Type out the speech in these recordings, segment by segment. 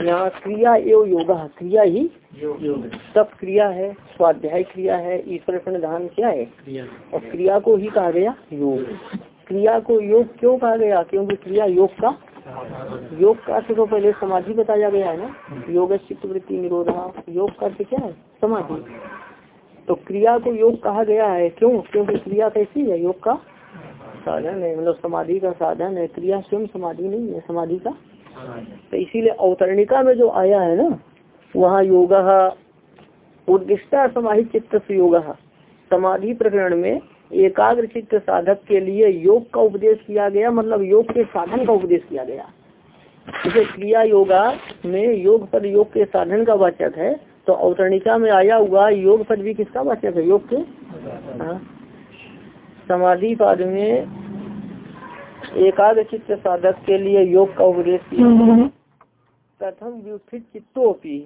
यहाँ क्रिया एवं योगा। क्रिया ही सब क्रिया है, स्वाध्याय क्रिया है, ईश्वर प्रणधान क्या है? और क्रिया को ही कहा गया योग। क्रिया को योग क्यों कहा गया? क्योंकि क्रिया योग का योग का अर्थ तो पहले समाधि बताया गया है ना? योग चित्त वृत्ति निरोधा। योग का अर्थ क्या है? समाधि। तो क्रिया को योग कहा गया है क्यों? क्योंकि क्रिया कैसी है? योग का साधन है मतलब समाधि का साधन है, क्रिया स्वयं समाधि नहीं है, समाधि का। तो इसीलिए अवतरणिका में जो आया है ना, वहाँ योग, उद्दिष्टा समाहित चित्त योग। समाधि प्रकरण में एकाग्र चित्त साधक के लिए योग का उपदेश किया गया मतलब योग के साधन का उपदेश किया गया। जैसे क्रिया योगा में योग पद, योग के साधन का वाचक है। तो अवतरणिका में आया हुआ योग पद भी किसका वाचक है? योग के? हाँ। समाधि पद में एकाग्र चित्त साधक के लिए योग का उपदेश किया प्रथम व्युत्थित चित्तोपी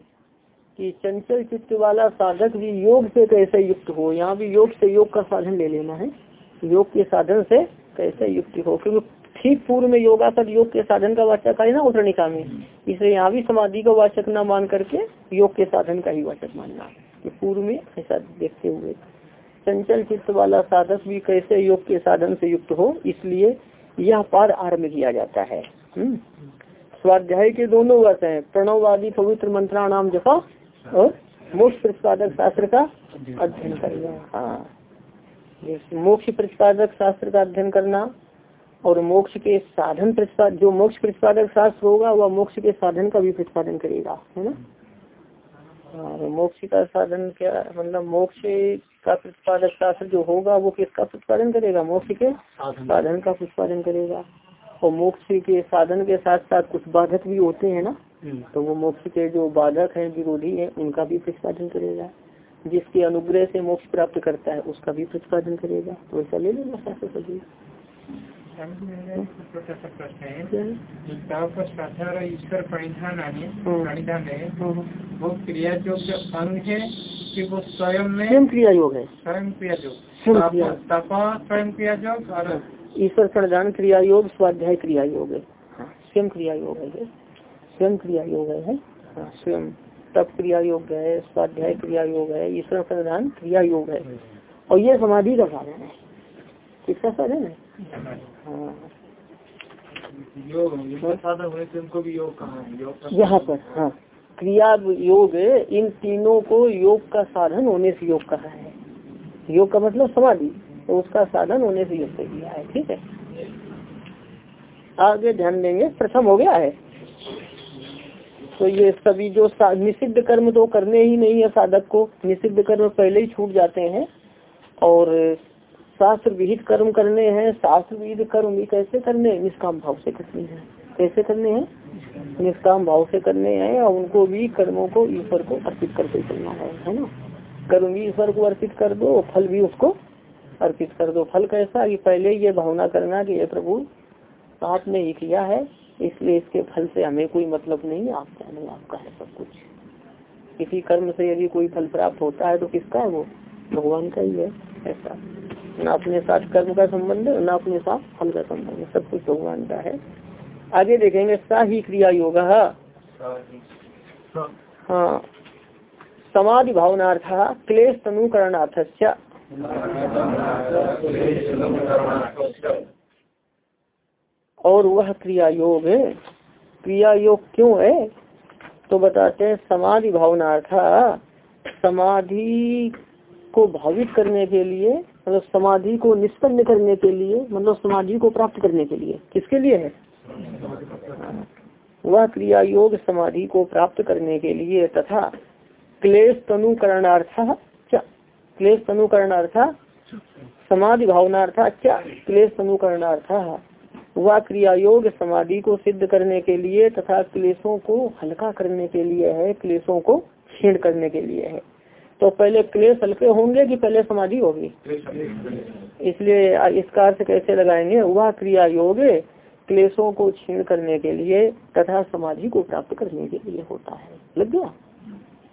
कि चंचल चित्त वाला साधक भी योग से कैसे युक्त हो? यहाँ भी योग से योग का साधन ले लेना है। योग के साधन से कैसे युक्त हो? क्योंकि ठीक पूर्व में योगासद योग के साधन का वाचक है ना उत्तरणिका में। इसलिए यहाँ भी समाधि का वाचक न मान करके योग के साधन का ही वाचक मानना पूर्व में ऐसा देखते हुए चंचल चित्त वाला साधक भी कैसे योग के साधन से युक्त हो, इसलिए यह पार आरंभ किया जाता है। हम्म। स्वाध्याय के दोनों वर्ष है, प्रणववादी पवित्र मंत्रा नाम जपा और मोक्ष प्रतिपादक शास्त्र का अध्ययन करना। हाँ। मोक्ष प्रतिपादक शास्त्र का अध्ययन करना और मोक्ष के साधन प्रतिपाद जो मोक्ष प्रतिपादक शास्त्र होगा, वह मोक्ष के साधन का भी प्रतिपादन करेगा, है ना? और मोक्ष का साधन क्या मतलब मोक्ष का प्रतिपादक शास्त्र जो होगा वो किसका प्रतिपादन करेगा? मोक्ष के? साधन। का प्रतिपादन करेगा। और मोक्ष के साधन के साथ साथ कुछ बाधक भी होते हैं ना हम्म। तो वो मोक्ष के जो बाधक हैं विरोधी हैं उनका भी प्रतिपादन करेगा। जिसके अनुग्रह से मोक्ष प्राप्त करता है उसका भी प्रतिपादन करेगा। तो ऐसा ले लेना शास्त्र सभी। ईश्वर परिधान परिधान है। वो क्रिया जो अंग है। कि वो स्वयं में स्वयं क्रिया योग है स्वयं क्रिया योग तपा स्वयं क्रिया योग और ईश्वर प्रणदान क्रिया योग स्वाध्याय क्रिया योग है स्वयं क्रिया योग है। स्वयं क्रिया योग है स्वयं। तप क्रिया योग है स्वाध्याय क्रिया योग है ईश्वर प्रधान क्रिया योग है। और ये समाधि का साधन है। किसका साधन हाँ? यहाँ पर हाँ। क्रिया योग, इन तीनों को योग का साधन होने से योग कहा है। योग का मतलब समाधि तो उसका साधन होने से युक्त किया है, ठीक है? आगे ध्यान देंगे, प्रथम हो गया है। तो ये सभी जो निषिद्ध कर्म तो करने ही नहीं है साधक को, निषिद्ध कर्म पहले ही छूट जाते हैं, और शास्त्र विहित कर्म करने हैं शास्त्र विहित कर्म भी कैसे करने हैं? निष्काम भाव से करने हैं। कैसे करने हैं? निष्काम भाव से करने हैं और उनको भी कर्मों को ईश्वर को अर्पित करके चलना है है ना? कर्म भी ईश्वर को अर्पित कर दो, फल भी उसको अर्पित कर दो। फल कैसा? कि पहले ये भावना करना कि ये प्रभु, आपने ही किया है, इसलिए इसके फल से हमें कोई मतलब नहीं आप जाने आपका है सब कुछ। किसी कर्म से यदि कोई फल प्राप्त होता है तो किसका है वो? भगवान का ही है, ऐसा। न अपने साथ कर्म का संबंध है, न अपने साथ फल का संबंध है। सब कुछ भगवान का है। आगे देखेंगे सा ही क्रिया योग हाँ। समाधि भावनार्थ क्लेश तनुकरणार्थ और वह क्रिया योग है। क्रिया योग क्यों है? तो बताते हैं, समाधि भावनार्था समाधि को भावित करने के लिए मतलब समाधि को निष्पन्न करने के लिए मतलब समाधि को प्राप्त करने के लिए। किसके लिए है? वह क्रिया योग समाधि को प्राप्त करने के लिए तथा क्लेश तनुकरणार्थ क्लेश तनुकरणार्थ, समाधि भावनार्थ क्या क्लेश तनुकरणार्थ, वह क्रिया योग समाधि को सिद्ध करने के लिए तथा क्लेशों को हल्का करने के लिए है, क्लेशों को छीण करने के लिए है। तो पहले क्लेश हल्के होंगे कि पहले समाधि होगी? इसलिए इसका अर्थ कैसे लगाएँगे? वह क्रिया योग क्लेशों को छीण करने के लिए तथा समाधि को प्राप्त करने के लिए होता है। लग गया?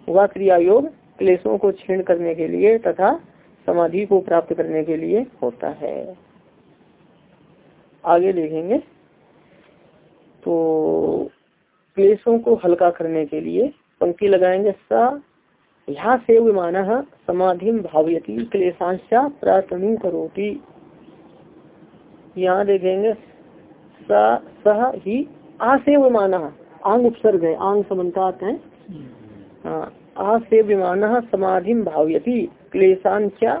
वह क्रिया योग क्लेशों को छीण करने के लिए तथा समाधि को प्राप्त करने के लिए होता है। आगे देखेंगे। तो क्लेशों को हल्का करने के लिए पंक्ति लगाएँगे स यहाँ से विमान समाधि भावयती। क्लेशांशा प्राथमिक करोती। यहाँ देखेंगे सह ही आ से विमान। आंग उपसर्ग है आंग समन्तात है। हाँ, आ समाधि भावयती। क्लेशांशा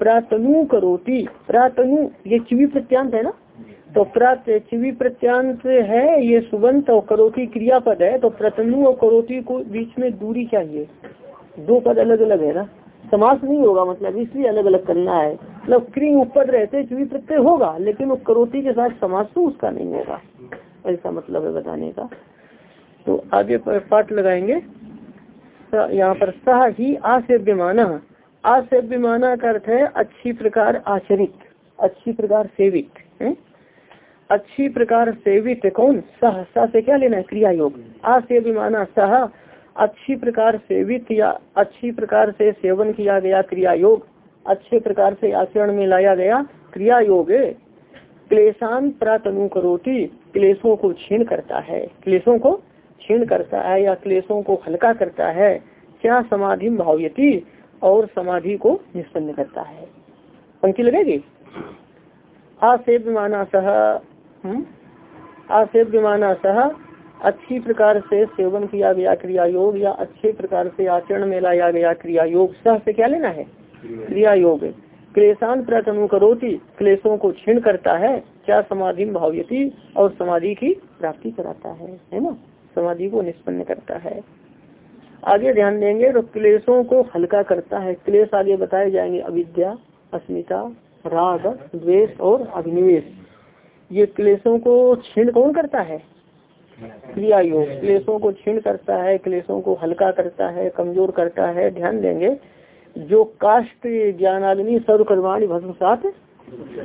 प्रातनु करोती। प्रातनु ये चिवी प्रत्यांत है ना? तो प्रात चिवी प्रत्यांत है ये सुबंत और करोती क्रियापद है। तो प्रतनु और करोती को बीच में दूरी चाहिए। दो पद अलग अलग है ना? समास नहीं होगा मतलब इसलिए अलग अलग करना है। मतलब क्री ऊपर रहते चुवी प्रत्यय होगा, लेकिन वो करोती के साथ समास तो उसका नहीं होगा। ऐसा मतलब है बताने का। तो आगे पाठ लगाएँगे। यहाँ पर सह ही आसेव्यमाना। आसेव्यमाना का अर्थ है अच्छी प्रकार आचरित, अच्छी प्रकार सेवित, है? अच्छी प्रकार सेवित कौन? सह सह से क्या लेना है? क्रिया योग आसेव्यमाना सह अच्छी प्रकार सेवित या अच्छी प्रकार से सेवन किया गया क्रिया योग अच्छे प्रकार से आचरण में लाया गया क्रिया योग क्लेशान प्रातनु करोती, क्लेशों को छीन करता है। क्लेशों को छीन करता है या क्लेशों को हल्का करता है, क्या समाधि भाव्यती और समाधि को निष्पन्न करता है। पंक्ति लगेगी? आसेव्य माना सह हम्म? आसेव्य माना सह अच्छी प्रकार से सेवन किया गया क्रिया योग या अच्छे प्रकार से आचरण में लाया गया क्रिया योग सह से क्या लेना है? क्रिया योग क्लेशान प्रतनु करोती क्लेशों को छीण करता है क्या समाधि भाव्यती और समाधि की प्राप्ति कराता है है ना? समाधि को निष्पन्न करता है। आगे ध्यान देंगे तो क्लेशों को हल्का करता है। क्लेश आगे बताए जाएँगे अविद्या अस्मिता राग द्वेष और अभिनिवेश ये क्लेशों को छीण कौन करता है? क्रिया योग क्लेशों को छीण करता है, क्लेशों को हल्का करता है, कमज़ोर करता है, ध्यान देंगे। जो काष्ट ज्ञानाग्नि सर्वकर्माणी भस्म सात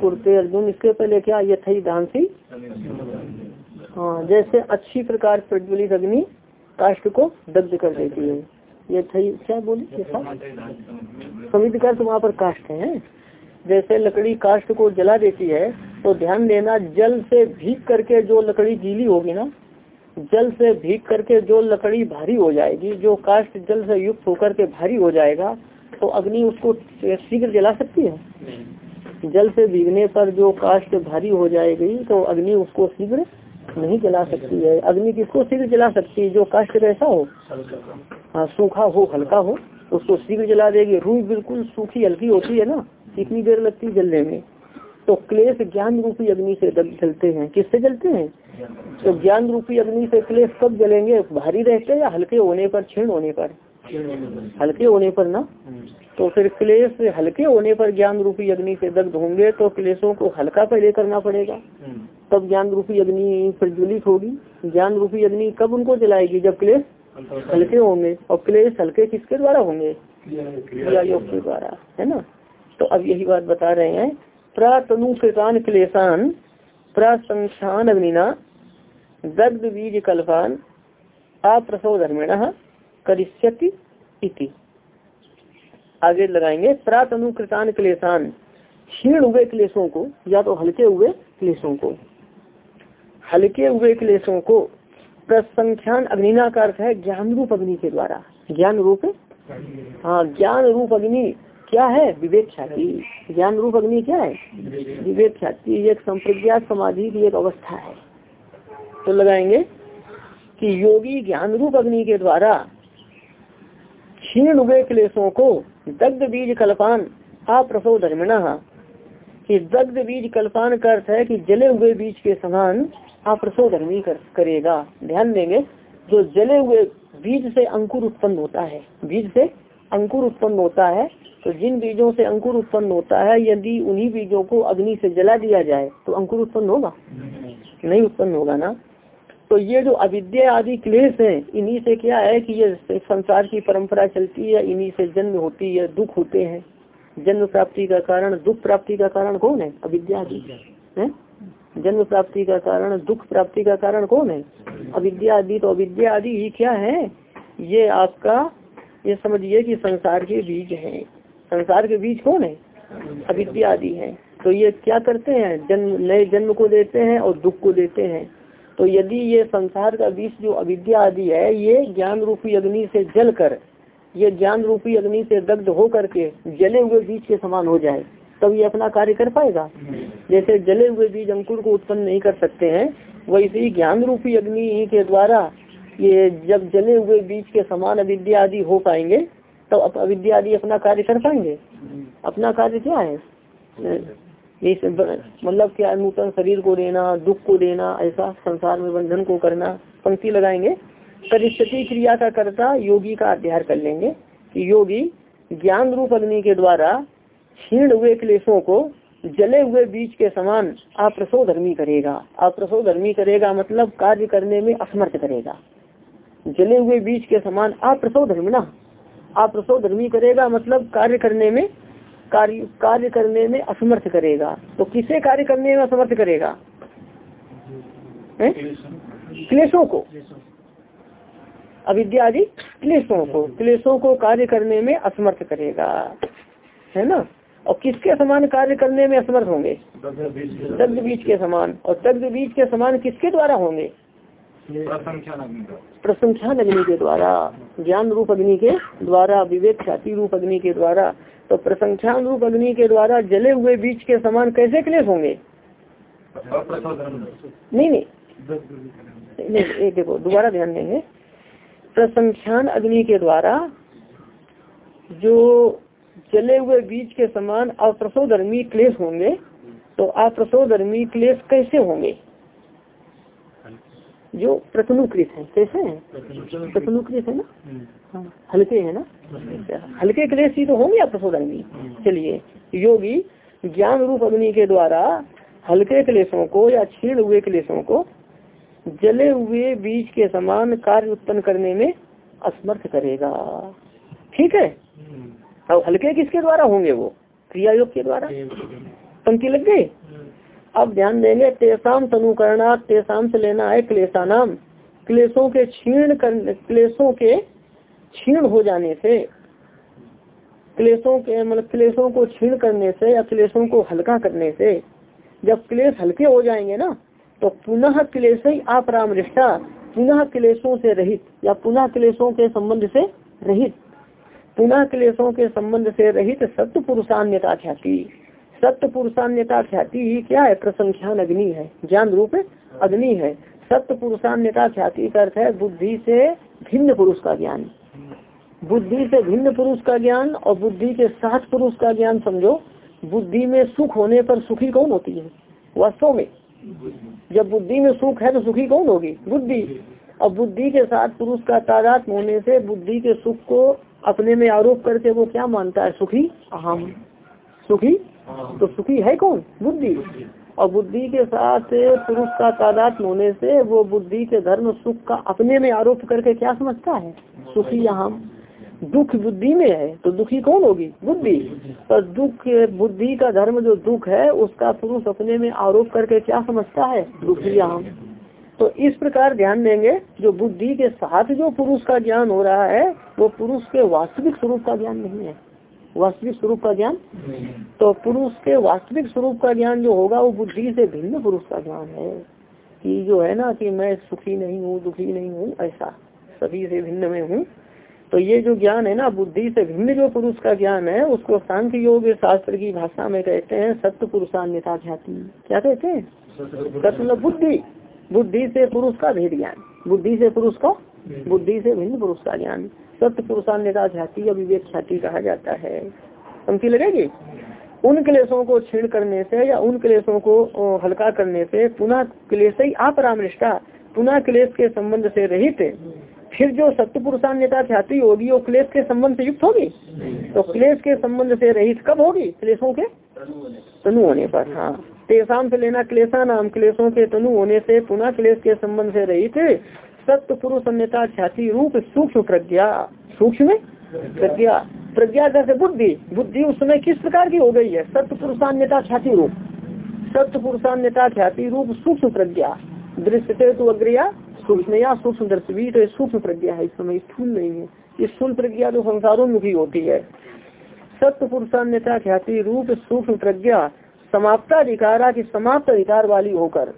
कुर्ते अर्जुन, इसके पहले क्या ये थी दानसी हाँ जैसे अच्छी प्रकार प्रज्वलित अग्नि काष्ट को दग्ध कर देती है। ये थी, क्या बोली? समित का तो वहाँ पर काष्ट है। जैसे लकड़ी काष्ट को जला देती है तो ध्यान देना, जल से भीग करके जो लकड़ी गीली होगी ना जल से भीग करके जो लकड़ी भारी हो जाएगी जो काष्ट जल से युक्त होकर के भारी हो जाएगा तो अग्नि उसको शीघ्र जला सकती है? जल से भीगने पर जो काष्ट भारी हो जाएगी तो अग्नि उसको शीघ्र नहीं जला सकती है। अग्नि किसको शीघ्र जला सकती है? जो काष्ट कैसा हो? हाँ। सूखा हो हल्का हो उसको शीघ्र जला देगी। रूई बिल्कुल सूखी हल्की होती है ना कितनी देर लगती है जलने में। तो क्लेश ज्ञान रूपी अग्नि से जलते हैं। किससे जलते हैं? तो ज्ञान रूपी अग्नि से क्लेश कब जलेंगे? भारी रहते या हल्के होने पर, क्षीण होने पर? हल्के होने पर ना? तो फिर क्लेश हल्के होने पर ज्ञान रूपी अग्नि से दग्ध होंगे तो क्लेशों को हल्का पहले करना पड़ेगा। तब ज्ञान रूपी अग्नि प्रज्वलित होगी। ज्ञान रूपी अग्नि कब उनको जलाएगी? जब क्लेश हल्के होंगे। और क्लेश हल्के किसके द्वारा होंगे? क्रिया योग के द्वारा, है ना? तो अब यही बात बता रहे हैं। प्रातनु कृतान क्लेशान, प्रसंख्यान अग्निना दग्ध बीज कल्पान अप्रसव धर्मेण इति। आगे लगाएँगे, प्रात अनुकृतान क्लेशान, क्षीण हुए क्लेशों को, या तो हल्के हुए क्लेशों को। हल्के हुए क्लेशों को प्रसंख्यान अग्निना का अर्थ है ज्ञान रूप अग्नि के द्वारा। ज्ञान रूप? हाँ ज्ञान रूप अग्नि क्या है? विवेक ख्याति। ज्ञान रूप अग्नि क्या है? विवेक ख्याति। एक संप्रज्ञात समाधि की एक अवस्था है। तो लगाएँगे कि योगी ज्ञान रूप अग्नि के द्वारा क्षीण हुए क्लेशों को दग्ध बीज कल्पान अप्रसव धर्मिणा कि दग्ध बीज कल्पान का अर्थ है कि जले हुए बीज के समान अप्रसव धर्मी कर, करेगा। ध्यान देंगे जो जले हुए बीज से अंकुर उत्पन्न होता है बीज से अंकुर उत्पन्न होता है तो जिन बीजों से अंकुर उत्पन्न होता है यदि उन्हीं बीजों को अग्नि से जला दिया जाए तो अंकुर उत्पन्न होगा? नहीं उत्पन्न होगा ना? तो ये जो अविद्या आदि क्लेश है, इन्हीं से क्या है कि ये संसार की परंपरा चलती है, इन्हीं से जन्म होती है, दुख होते हैं। जन्म प्राप्ति का कारण, दुख प्राप्ति का कारण कौन है? अविद्या आदि। है? जन्म प्राप्ति का कारण, दुख प्राप्ति का कारण कौन है? अविद्या आदि। तो अविद्या आदि ही क्या है? ये आपका, ये समझिए कि संसार के बीज है। संसार के बीज कौन है? अविद्या आदि है। तो ये क्या करते हैं? जन्म, नए जन्म को देते हैं और दुख को देते हैं। तो यदि ये संसार का बीच जो अविद्या आदि है, ये ज्ञान रूपी अग्नि से जल कर ये ज्ञान रूपी अग्नि से दग्ध हो करके जले हुए बीज के समान हो जाए, तब ये अपना कार्य कर पाएगा? जैसे जले हुए बीज अंकुर को उत्पन्न नहीं कर सकते हैं, वैसे ही ज्ञान रूपी अग्नि के द्वारा ये जब जले हुए बीज के समान अविद्या आदि हो पाएँगे, तब तो अविद्या आदि अपना कार्य कर पाएँगे? अपना कार्य क्या है? मतलब क्या नूतन शरीर को देना, दुख को देना, ऐसा संसार में बंधन को करना, पंक्ति लगाएँगे। परिस्थिति क्रिया का कर्ता योगी का अध्ययन कर लेंगे कि योगी ज्ञान रूप अग्नि के द्वारा क्षीण हुए क्लेशों को जले हुए बीज के समान अप्रसो धर्मी करेगा। अप्रसो धर्मी करेगा मतलब कार्य करने में असमर्थ करेगा। जले हुए बीज के समान अप्रसो धर्म ना। अप्रसो धर्मी करेगा मतलब कार्य करने में कार्य कार्य करने में असमर्थ करेगा। तो किसे कार्य करने में असमर्थ करेगा? क्लेशों को। अविद्या आदि क्लेशों को। क्लेशों को कार्य करने में असमर्थ करेगा। है ना? और किसके समान कार्य करने में असमर्थ होंगे? दग्ध बीज के समान। और दग्ध बीज के समान किसके द्वारा होंगे? प्रसंख्यान अग्नि के द्वारा। ज्ञान रूप अग्नि के द्वारा, विवेक ख्याति रूप अग्नि के द्वारा। तो प्रसंख्यान रूप अग्नि के द्वारा जले हुए बीज के समान कैसे क्लेश होंगे? नहीं नहीं। नहीं देखो, दोबारा ध्यान देंगे। प्रसंख्यान अग्नि के द्वारा जो जले हुए बीज के समान अप्रसोधर्मी क्लेश होंगे तो अप्रसोधर्मी क्लेश कैसे होंगे? जो प्रतनुकृत है, कैसे है? प्रतनुकृत है ना? हल्के है ना? हल्के क्लेश ही तो होंगे आप अप्रसोधर्मी चलिए योगी ज्ञान रूप अग्नि के द्वारा हल्के क्लेशों को या छीण हुए क्लेशों को जले हुए बीज के समान कार्य उत्पन्न करने में असमर्थ करेगा। ठीक है? अब हल्के किसके द्वारा होंगे वो? क्रिया योग के द्वारा? पंक्ति लग गई? अब ध्यान देंगे तेसाम तनुकरणा तेसाम से लेना है क्लेशानाम। क्लेशों के क्षीण कर क्लेशों के क्षीण हो जाने से, क्लेशों के मतलब क्लेशों को क्षीण करने से या क्लेशों को हल्का करने से, जब क्लेश हल्के हो जाएँगे ना तो पुनः क्लेश अपरामृष्टा, पुनः क्लेशों से रहित, या पुनः क्लेशों के संबंध से रहित। पुनः क्लेशों के संबंध से रहित सत्य पुरुषान्यता ख्याति। सत्य पुरुषान्यता ख्याति क्या है? प्रसंख्यान अग्नि है, ज्ञान रूप अग्नि है। सत्य पुरुषान्यता ख्याति का अर्थ है बुद्धि से भिन्न पुरुष का ज्ञान। बुद्धि से भिन्न पुरुष का ज्ञान और बुद्धि के साथ पुरुष का ज्ञान समझो, बुद्धि में सुख होने पर सुखी कौन होती है? वास्तव में। जब बुद्धि में सुख है तो सुखी कौन होगी? बुद्धि। और बुद्धि के साथ पुरुष का तादात होने से बुद्धि के सुख को अपने में आरोप करके वो क्या मानता है? सुखी? अहम। सुखी? तो सुखी है कौन? बुद्धि। और बुद्धि के साथ पुरुष का तादात होने से वो बुद्धि के धर्म सुख का अपने में आरोप करके क्या समझता है? सुखी अहम। दुख बुद्धि में है तो दुखी कौन होगी? बुद्धि। तो दुख, बुद्धि का धर्म जो दुख है, उसका पुरुष अपने में आरोप करके क्या समझता है? दुखी हम तो इस प्रकार ध्यान देंगे, जो बुद्धि के साथ जो पुरुष का ज्ञान हो रहा है, वो पुरुष के वास्तविक स्वरूप का ज्ञान नहीं है। वास्तविक स्वरूप का ज्ञान? तो पुरुष के वास्तविक स्वरूप का ज्ञान जो होगा, वो बुद्धि से भिन्न पुरुष का ज्ञान है। कि जो है ना कि मैं सुखी नहीं हूँ, दुखी नहीं हूँ, ऐसा। सभी से भिन्न में हूँ। तो ये जो ज्ञान है ना बुद्धि से भिन्न जो पुरुष का ज्ञान है उसको सांख्य योग शास्त्र की भाषा में कहते हैं सत्य पुरुषान्यता ख्याति क्या कहते हैं? सत्य बुद्धि। बुद्धि से पुरुष का भेद ज्ञान। बुद्धि से पुरुष का? बुद्धि से भिन्न पुरुष का ज्ञान। सत्य पुरुषान्यता ख्याति या विवेक ख्याति कहा जाता है। पंक्ति लगेगी? उन क्लेशों को छीण करने से या उन क्लेशों को हल्का करने से पुनः क्लेश ही अपरामृष्टा पुनः क्लेश के संबंध से रहित फिर जो सत्य पुरुषान्यता ख्याति होगी वो क्लेश के संबंध से युक्त होगी? तो क्लेश के संबंध से रहित कब होगी? क्लेशों के? तनु होने पर। हाँ। तेसाम से लेना क्लेशा नाम क्लेशों के तनु होने से पुनः क्लेश के संबंध से रहित सत्य पुरुष अन्यता ख्याति रूप सूक्ष्म प्रज्ञा। सूक्ष्म प्रज्ञा। प्रज्ञा कैसे बुद्धि। बुद्धि उस समय किस प्रकार की हो गई है? सत्य पुरुषान्यता ख्याति रूप। सत्य पुरुषान्यता ख्याति रूप सूक्ष्म प्रज्ञा। दृश्य से तो अग्रिया सूक्ष्म या सूक्ष्म दर्शवी तो सूक्ष्म प्रज्ञा है इस समय स्थूल नहीं है। ये स्थूल प्रज्ञा तो मुखी होती है। सत्य पुरुषान्यता ख्याति रूप सूक्ष्म प्रज्ञा समाप्ताधिकारा की समाप्त अधिकार वाली होकर,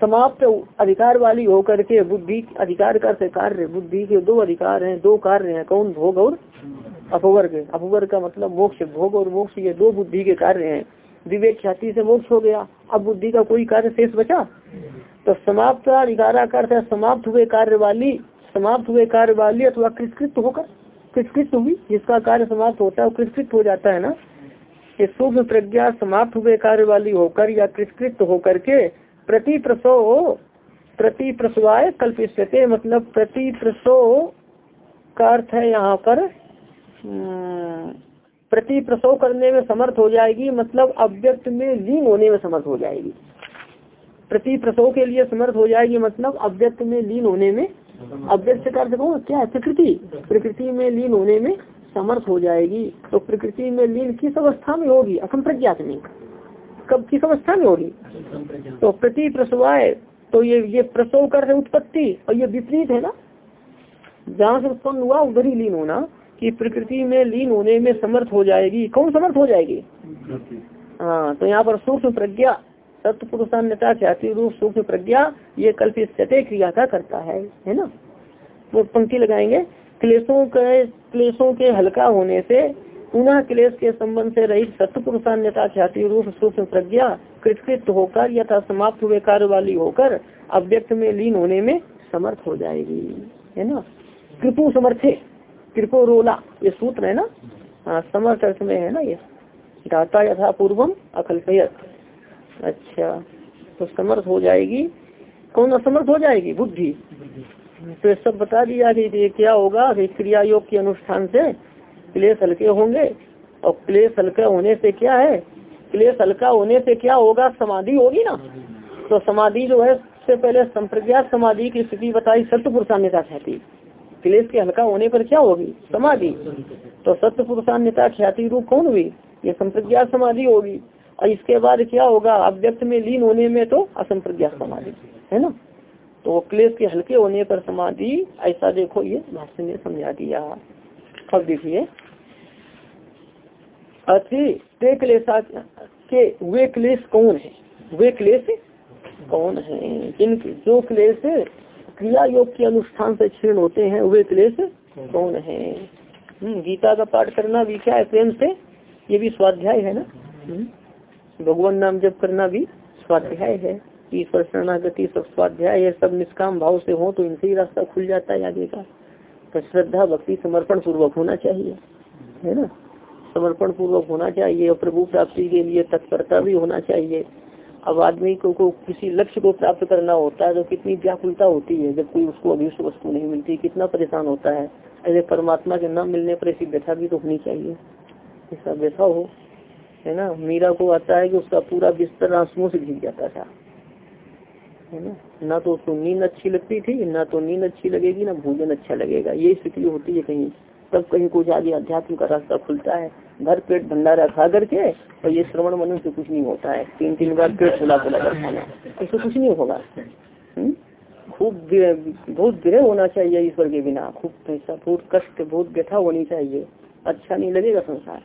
समाप्त अधिकार वाली होकर के बुद्धि अधिकार कर से कार्य, बुद्धि के दो अधिकार हैं, दो कार्य हैं, कौन? भोग और अपवर्ग। अपवर्ग का मतलब मोक्ष, भोग और मोक्ष, ये दो बुद्धि के कार्य हैं। विवेक ख्याति से मोक्ष हो गया। अब बुद्धि का कोई कार्य शेष बचा? तो समाप्त अधिकारा कर समाप्त हुए कार्य वाली समाप्त हुए कार्य वाली अथवा कृतकृत होकर कृतकृत हुई जिसका कार्य समाप्त होता है कृतकृत हो जाता है ना? ये सूक्ष्म प्रज्ञा समाप्त हुए कार्य वाली होकर या कृतकृत होकर के प्रति प्रसव प्रति प्रसवाय कल्पित मतलब प्रति प्रसव का अर्थ है यहाँ पर हम्म, प्रति प्रसव करने में समर्थ हो जाएगी मतलब अव्यक्त में लीन होने में समर्थ हो जाएगी। प्रति प्रसव के लिए समर्थ हो जाएगी मतलब अव्यक्त में लीन होने में अव्यक्त कर अर्थ क्या है? प्रकृति। प्रकृति में लीन होने में समर्थ हो जाएगी। तो प्रकृति में लीन किस अवस्था में होगी? असंप्रज्ञात में कब किस अवस्था में होगी? तो प्रति प्रसवाय तो ये ये प्रसव कर उत्पत्ति और ये विपरीत है ना? जहाँ से उत्पन्न हुआ उधर ही लीन होना कि प्रकृति में लीन होने में समर्थ हो जाएगी। कौन समर्थ हो जाएगी? हाँ तो यहाँ पर सूक्ष्म प्रज्ञा पुरुषान्यता ख्याति रूप सूक्ष्म प्रज्ञा, ये कल्पित सत्य क्रिया का करता है है ना? वो पंक्ति लगाएँगे। क्लेशों के क्लेशों के हल्का होने से, पुनः क्लेश के संबंध से रहित सत्य पुरुषान्यता ख्याति रूप सूक्ष्म प्रज्ञा कृतकृत होकर यथा समाप्त हुए कार्य वाली होकर अव्यक्त में लीन होने में समर्थ हो जाएगी, है ना? कृपु समर्थे, कृपो रोला, ये सूत्र है ना? हाँ समर्थ अर्थ में है ना ये। दाता यथा पूर्वम अकल्पयत। अच्छा तो समर्थ हो जाएगी। कौन असमर्थ हो जाएगी? बुद्धि। तो सब बता दिया कि क्या होगा? कि क्रिया योग के अनुष्ठान से क्लेश हल्के होंगे। और क्लेश हल्का होने से क्या है? क्लेश हल्का होने से क्या होगा? समाधि होगी ना? तो समाधि जो है, सबसे पहले संप्रज्ञात समाधि की स्थिति बताई सत्य पुरुषान्यता ख्याति। क्लेश के हल्का होने पर क्या होगी? समाधि। तो सत्य पुरुषान्यता ख्याति रूप कौन हुई? ये संप्रज्ञात समाधि होगी। और इसके बाद क्या होगा? अव्यक्त में लीन होने में तो असंप्रज्ञात समाधि है ना? तो क्लेश के हल्के होने पर समाधि ऐसा देखो ये भाष्य ने समझा दिया। अब देखिए। अति ते क्लेशा के वे क्लेश कौन है? वे क्लेश कौन है? जिन जो क्लेश क्रिया योग के अनुष्ठान से क्षीण होते हैं वे क्लेश कौन है? हम्म, गीता का पाठ करना भी क्या है? प्रेम से? ये भी स्वाध्याय है ना? हम्म। भगवान नाम जप करना भी स्वाध्याय है। ईश्वर शरणागति सब स्वाध्याय है। सब निष्काम भाव से हो तो इनसे ही रास्ता खुल जाता है आगे का। तो श्रद्धा भक्ति समर्पण पूर्वक होना चाहिए। है ना? समर्पण पूर्वक होना चाहिए और प्रभु प्राप्ति के लिए तत्परता भी होना चाहिए। अब आदमी को, को किसी लक्ष्य को प्राप्त करना होता है तो कितनी व्याकुलता होती है जब कोई उसको अभिष्ट वस्तु नहीं मिलती कितना परेशान होता है। ऐसे परमात्मा के न मिलने पर ऐसी व्यथा भी तो होनी चाहिए। ऐसा व्यथा हो है ना? मीरा को आता है कि उसका पूरा बिस्तर आंसुओं से भीग जाता था। है ना? ना तो उसको नींद अच्छी लगती थी, ना तो नींद अच्छी लगेगी, ना भोजन अच्छा लगेगा। ये स्थिति होती है कहीं। तब कहीं कुछ आगे अध्यात्म का रास्ता खुलता है। घर पेट भंडारा खा करके और ये श्रवण मन से कुछ नहीं होता है। तीन तीन बार पेट खुला खुला कर खाना इससे कुछ नहीं होगा। हम्म? खूब बहुत ग्रह होना चाहिए ईश्वर के बिना। खूब पैसा, बहुत कष्ट, बहुत व्यथा होनी चाहिए। अच्छा नहीं लगेगा संसार।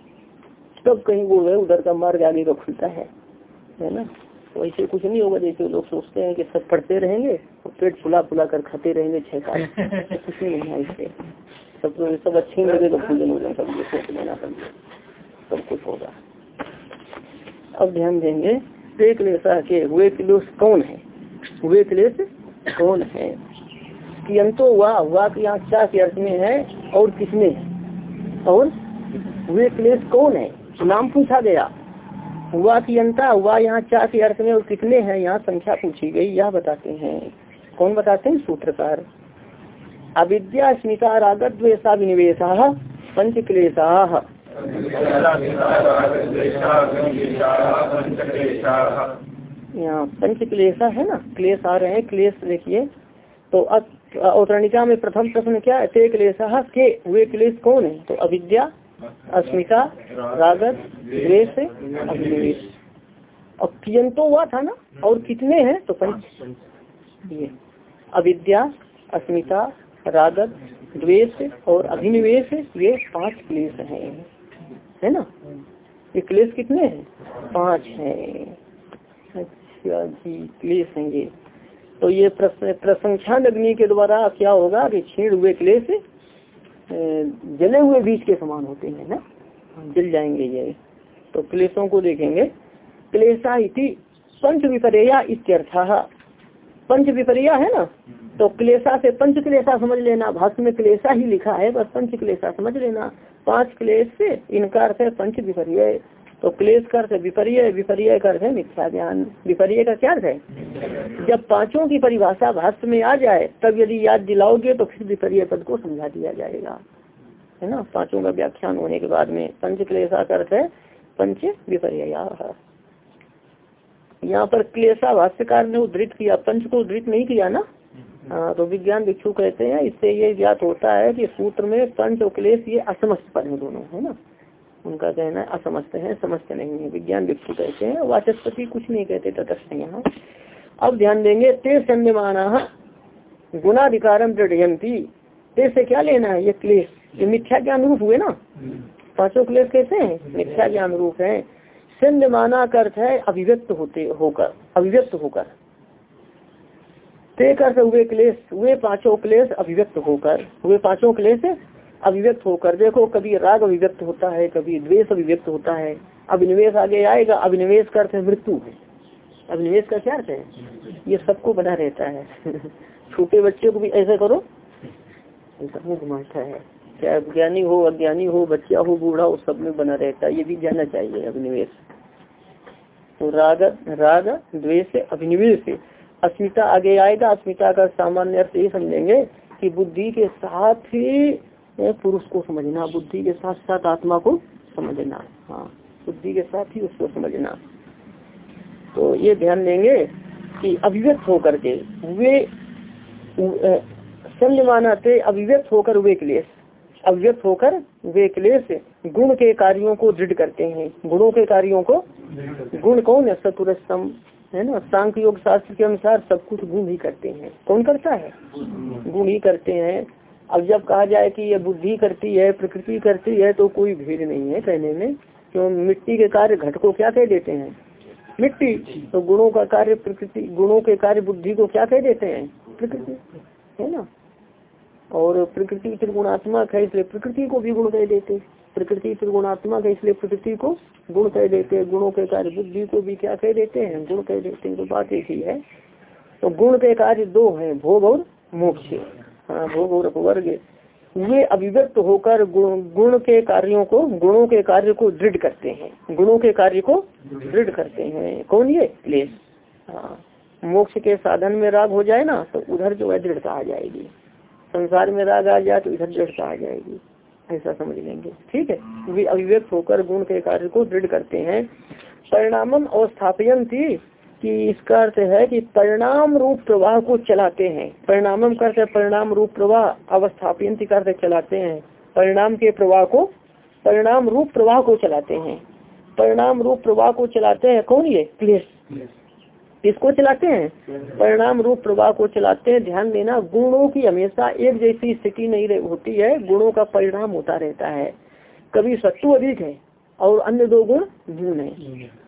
तब कहीं वो है, उधर का मार्ग आगे का खुलता है है ना? तो ऐसे कुछ नहीं होगा, जैसे लोग सोचते हैं कि सब पढ़ते रहेंगे और पेट फुला फुला कर खाते रहेंगे छह तो कुछ नहीं है इससे सब तो सब अच्छे ही लगेगा, भोजन वोजन सब ये सोच लेना सब सब कुछ होगा। अब ध्यान देंगे वे क्लेश के वे क्लेश कौन है? वे क्लेश कौन है? कि अंतो वाह हुआ कि क्या के अर्थ में है और किसमें? और वे क्लेश कौन है? नाम पूछा गया। हुआ की अंता हुआ यहाँ चार के अर्थ में, और कितने हैं? यहाँ संख्या पूछी गई, यह बताते हैं। कौन बताते हैं? सूत्रकार। अविद्या स्मिता रागत द्वेषा विनिवेशा पंच क्लेशा यहाँ पंच क्लेशा है ना? क्लेश आ रहे हैं, क्लेश देखिए। तो अब औतरणिका में प्रथम प्रश्न क्या है? ते क्लेशा के वे क्लेश कौन है? तो अविद्या अस्मिता रागत द्वेष अभिनिवेश और कियन तो हुआ था ना? और कितने हैं? तो पंच। ये। अविद्या, अस्मिता रागत द्वेष और अभिनिवेश ये पाँच क्लेश हैं। है ना? ये क्लेश कितने हैं? पाँच हैं। अच्छा जी, क्लेश हैं ये। तो ये प्रसंख्यान अग्नि के द्वारा क्या होगा कि छेड़ हुए क्लेश जले हुए बीज के समान होते हैं ना? जल जाएँगे ये। तो क्लेशों को देखेंगे। क्लेशा इति पंच विपर्या इत्यर्थ। पंच विपर्या है ना? तो क्लेशा से पंच क्लेशा समझ लेना। भाष्य में क्लेशा ही लिखा है, बस पंच क्लेशा समझ लेना। पाँच क्लेश से इनकार से पंच विपर्य तो क्लेश का अर्थ विपर्य विपर्य का अर्थ है मिथ्या ज्ञान। विपर्य का क्या अर्थ है? जब पाँचों की परिभाषा भाष्य में आ जाए, तब यदि याद दिलाओगे तो फिर विपर्य पद को समझा दिया जाएगा। है ना? पाँचों का व्याख्यान होने के बाद में पंच क्लेशा का अर्थ है पंच विपर्य यहाँ पर क्लेशा भाष्यकार ने उद्धृत किया। पंच को उद्धृत नहीं किया ना? हाँ तो विज्ञान भिक्षु कहते हैं, इससे ये ज्ञात होता है कि सूत्र में पंच और क्लेश ये असमस्त पद है दोनों, है ना? उनका कहना है, असमस्त है, समस्त नहीं है, विज्ञान भिक्षु कहते हैं, वाचस्पति कुछ नहीं कहते, तटस्थ यहाँ। अब ध्यान देंगे, ते संयमाना गुणाधिकारम दृढ़यंती ते से क्या लेना है, ये क्लेश? ये मिथ्या ज्ञान रूप हुए ना? पाँचों क्लेश कैसे हैं? मिथ्या ज्ञान रूप है। सिंध माना का अर्थ है अभिव्यक्त होते, होकर, अभिव्यक्त होकर। ते कर हुए क्लेश, हुए पाँचों क्लेश अभिव्यक्त होकर, हुए पाँचों क्लेश अभिव्यक्त होकर देखो, कभी राग अभिव्यक्त होता है, कभी द्वेष अभिव्यक्त होता है। अभिनिवेश आगे आएगा अभिनिवेश का अर्थ है, मृत्यु है। अभिनिवेश का क्या अर्थ है? ये सबको बना रहता है। छोटे बच्चे को भी ऐसा करो। घुमाता है। चाहे ज्ञानी हो, अज्ञानी हो, बच्चा हो, बूढ़ा हो, सब में बना रहता है। ये भी जानना चाहिए अभिनिवेश तो राग राग, द्वेष अभिनिवेश अस्मिता आगे आएगा, अस्मिता का सामान्य अर्थ ये समझेंगे कि बुद्धि के साथ ही पुरुष को समझना बुद्धि के साथ साथ आत्मा को समझना। हाँ बुद्धि के साथ ही उसको समझना। तो ये ध्यान देंगे कि अभिव्यक्त होकर के वे माना थे अभिव्यक्त होकर वे क्लेश। अभिव्यक्त होकर वे क्लेश गुण के कार्यों को दृढ़ करते हैं। गुणों के कार्यों को गुण कौन है? सतुरस्तम है ना? सांख्य योग शास्त्र के अनुसार सब कुछ गुण ही करते हैं। कौन करता है? गुण ही करते हैं। अब जब कहा जाए कि ये बुद्धि करती है, प्रकृति करती है तो कोई भीड़ नहीं है कहने में, क्यों? मिट्टी के कार्य घट को क्या कह देते हैं? मिट्टी तो गुणों का कार्य प्रकृति, गुणों के कार्य बुद्धि को क्या कह देते हैं? प्रकृति, है ना? और प्रकृति त्रिगुणात्मक है, इसलिए प्रकृति को भी गुण कह देते प्रकृति त्रिगुणात्मक है, इसलिए प्रकृति को गुण कह देते हैं। गुणों के कार्य बुद्धि को भी क्या कह देते हैं? गुण कह देते हैं तो बात एक ही है। तो गुण के कार्य दो हैं, भोग और मोक्ष। हाँ भोग और अपवर्ग वे अभिव्यक्त होकर गुण गुण के कार्यों को, गुणों के कार्य को दृढ़ करते हैं। गुणों के कार्य को दृढ़ करते हैं। कौन ये? क्लेश। हाँ। मोक्ष के साधन में राग हो जाए ना तो उधर जो है दृढ़ता आ जाएगी। संसार में राग आ जाए तो इधर दृढ़ता आ जाएगी। ऐसा समझ लेंगे। ठीक है? वे अभिव्यक्त होकर गुण के कार्य को दृढ़ करते हैं। परिणामन और स्थापयन थी कि इसका अर्थ है कि परिणाम रूप प्रवाह को चलाते हैं। परिणामम करते परिणाम रूप प्रवाह अवस्थापन करते चलाते हैं। परिणाम के प्रवाह को, परिणाम रूप प्रवाह को चलाते हैं। परिणाम रूप प्रवाह को चलाते हैं कौन ये? क्लेश किसको चलाते हैं? परिणाम रूप प्रवाह को चलाते हैं। ध्यान देना, गुणों की हमेशा एक जैसी स्थिति नहीं होती है। गुणों का परिणाम होता रहता है। कभी सत्तु अधिक है और अन्य दो गुण न्यून है।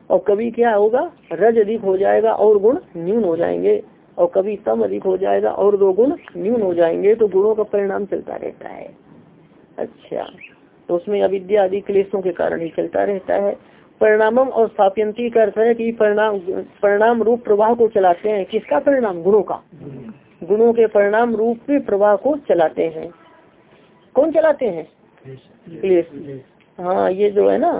और कभी क्या होगा? रज अधिक हो जाएगा और गुण न्यून हो जाएँगे। और कभी तम अधिक हो जाएगा और दो गुण न्यून हो जाएँगे तो गुणों का परिणाम चलता रहता है। अच्छा तो उसमें अविद्या आदि क्लेशों के कारण ही चलता रहता है। परिणामम और स्थापयंती का अर्थ है कि परिणाम परिणाम रूप प्रवाह को चलाते हैं। किसका परिणाम? गुणों का। गुणों के परिणाम रूप प्रवाह को चलाते हैं। कौन चलाते हैं? क्लेश। हाँ ये जो है ना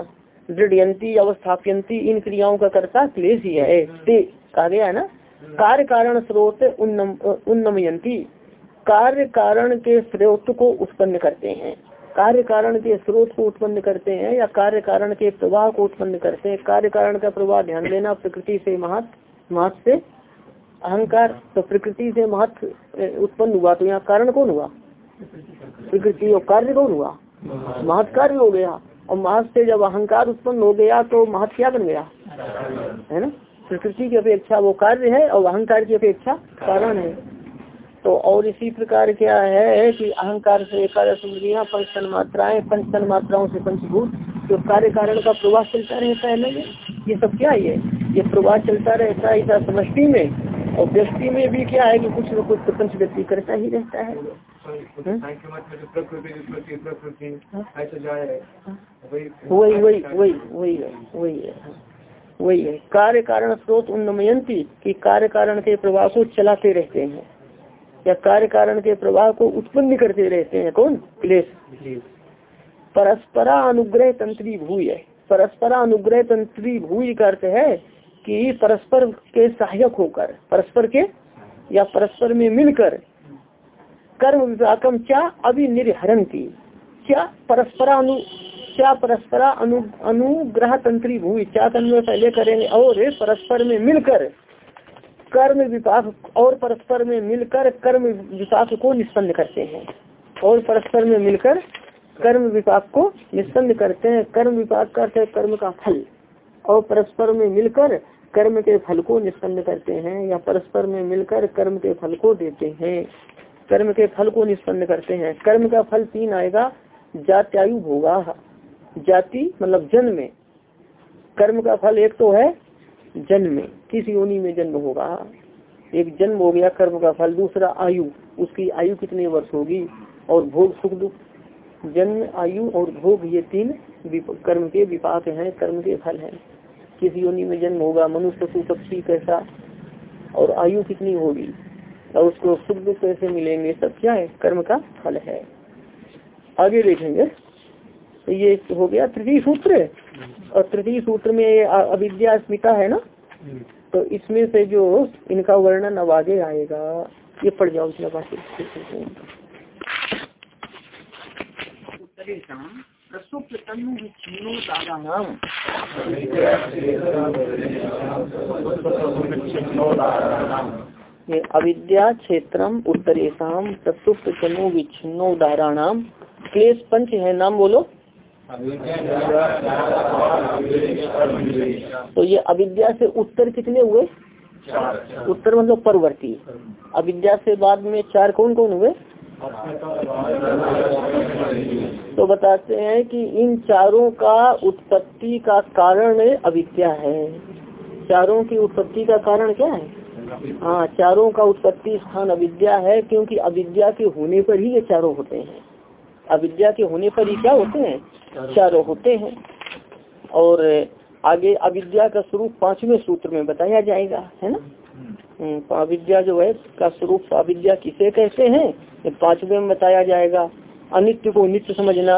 दृढ़यंती अवस्थाप्यंती इन क्रियाओं का कर्ता क्लेश ही है। ते कहा गया है ना? कार्य कारण स्रोत उन्नमयंती कार्य कारण के स्रोत को उत्पन्न करते हैं। कार्य कारण के स्रोत को उत्पन्न करते हैं या कार्य कारण के प्रवाह को उत्पन्न करते हैं? कार्य कारण का प्रवाह ध्यान देना, प्रकृति से महत्व महत्व से अहंकार तो प्रकृति से महत्व उत्पन्न हुआ। तो यहाँ कारण कौन हुआ? प्रकृति और कार्य कौन हुआ? महत्व कार्य हो गया। और महत्व से जब अहंकार उत्पन्न हो गया तो महत्व क्या बन गया। है ना? प्रकृति की अपेक्षा वो कार्य है और अहंकार की अपेक्षा कारण है। तो और इसी प्रकार क्या है कि अहंकार से एकादश इंद्रिया पंच मात्राएँ पंच मात्राओं से पंचभूत, जो कार्य कारण का प्रवाह चलता रहता है लगे ये? सब क्या है? ये प्रवाह चलता रहता है ऐसा समष्टि में। और व्यक्ति में भी क्या है कि कुछ न कुछ प्रपंच व्यक्ति करता ही रहता है। वही वही वही वही वही है वही है कार्य कारण स्रोत उन्नमयंती की कार्य कारण के प्रवाह को चलाते रहते हैं या कार्य कारण के प्रवाह को उत्पन्न करते रहते हैं। कौन? क्लेश परस्परा अनुग्रह तंत्री भूय परस्परा अनुग्रह तंत्री भूय करते है कि परस्पर के सहायक होकर, परस्पर के या परस्पर में मिलकर कर्म विपाकम क्या अभी निर्हरण की, क्या परस्परा अनु क्या परस्परा अनु, अनुग्रह तंत्री भूमि, क्या कर्म पहले करेंगे और परस्पर में मिलकर कर्म विपाक और परस्पर में मिलकर कर्म विपाक को निष्पन्न करते हैं। और परस्पर में मिलकर कर्म विपाक को निष्पन्न करते हैं। कर्म विपाक करते कर्म का फल। और परस्पर में मिलकर कर्म के फल को निष्पन्न करते हैं या परस्पर में मिलकर कर्म के फल को देते हैं। कर्म के फल को निष्पन्न करते हैं। कर्म का फल तीन आएगा, जात्यायु भोगा जाति मतलब जन्म में। कर्म का फल एक तो है, जन्म किस योनि में जन्म होगा। एक जन्म हो गया, कर्म का फल। दूसरा आयु। उसकी आयु कितने वर्ष होगी? और भोग सुख दुख। जन्म, आयु और भोग ये तीन कर्म के विपाक हैं, कर्म के फल हैं। किस योनि में जन्म होगा, मनुष्य पशु पक्षी कैसा और आयु कितनी होगी और उसको सुख दुख कैसे मिलेंगे, सब क्या है? कर्म का फल है। आगे देखेंगे। तो ये हो गया तृतीय सूत्र। और तृतीय सूत्र में अविद्या अस्मिता है ना? तो इसमें से जो इनका वर्णन अब आगे आएगा। ये पढ़ जाओ उसमें बात प्रसुप्त तनु ये अविद्या क्षेत्रम उत्तरेशम प्रसुप्त तनु विच्छिन्नो दाराणाम क्लेश पंच है नाम बोलो। तो ये अविद्या से उत्तर कितने हुए? उत्तर मतलब परवर्ती। अविद्या से बाद में चार कौन कौन हुए? तो बताते हैं कि इन चारों का उत्पत्ति का कारण अविद्या है। चारों की उत्पत्ति का कारण क्या है? हाँ चारों का उत्पत्ति स्थान अविद्या है, क्योंकि अविद्या के होने पर ही ये चारों होते हैं। अविद्या के होने पर ही क्या होते हैं? चारों होते हैं। और आगे अविद्या का स्वरूप पाँचवें सूत्र में बताया जाएगा, है ना? अविद्या जो है, का स्वरूप अविद्या किसे कहते हैं? पांचवे में बताया जाएगा। अनित्य को नित्य समझना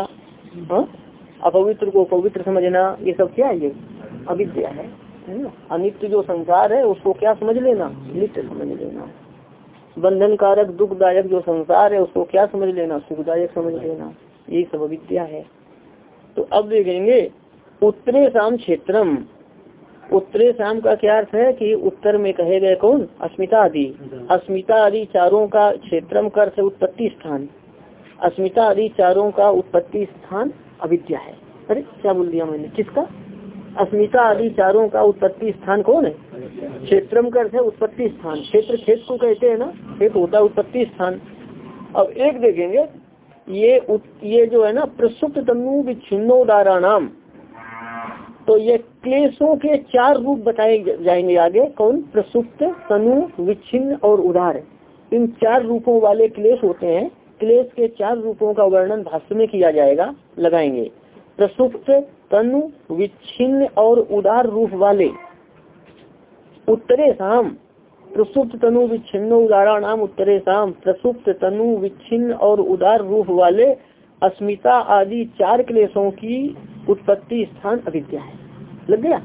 अपवित्र को पवित्र समझना, ये सब क्या है ये? अविद्या है अनित्य जो संसार है, उसको क्या समझ लेना? नित्य समझ लेना। बंधन कारक दुखदायक जो संसार है, उसको क्या समझ लेना? सुखदायक समझ लेना। यही सब अविद्या है। तो अब देखेंगे उत्तरे शाम क्षेत्रम उत्तरे शाम का क्या अर्थ है कि उत्तर में कहे गए कौन? अस्मिता आदि अस्मिता आदि चारों का क्षेत्रम कर से उत्पत्ति स्थान। अस्मिता आदि चारों का उत्पत्ति स्थान अविद्या है। अरे, क्या बोल दिया मैंने? किसका? अस्मिता आदि चारों का उत्पत्ति स्थान कौन है? क्षेत्रम कर है उत्पत्ति स्थान। क्षेत्र खेत को कहते हैं ना, खेत होता है उत्पत्ति स्थान। अब एक देखेंगे, ये ये जो है ना, प्रसुप्त तनु विच्छिन्नो नाम तो ये क्लेशों के चार रूप बताए जाएँगे आगे। कौन? प्रसुप्त, तनु, विच्छिन्न और उदार। इन चार रूपों वाले क्लेश होते हैं। क्लेश के चार रूपों का वर्णन भाष्य में किया जाएगा। लगाएँगे। प्रसुप्त, तनु, विच्छिन्न और उदार रूप वाले। उत्तरे शाम प्रसुप्त, तनु, विच्छिन्न, उदारा नाम उत्तरे शाम प्रसुप्त, तनु, विच्छिन्न और उदार रूप वाले। अस्मिता आदि चार क्लेशों की उत्पत्ति स्थान अविद्या है। लग गया?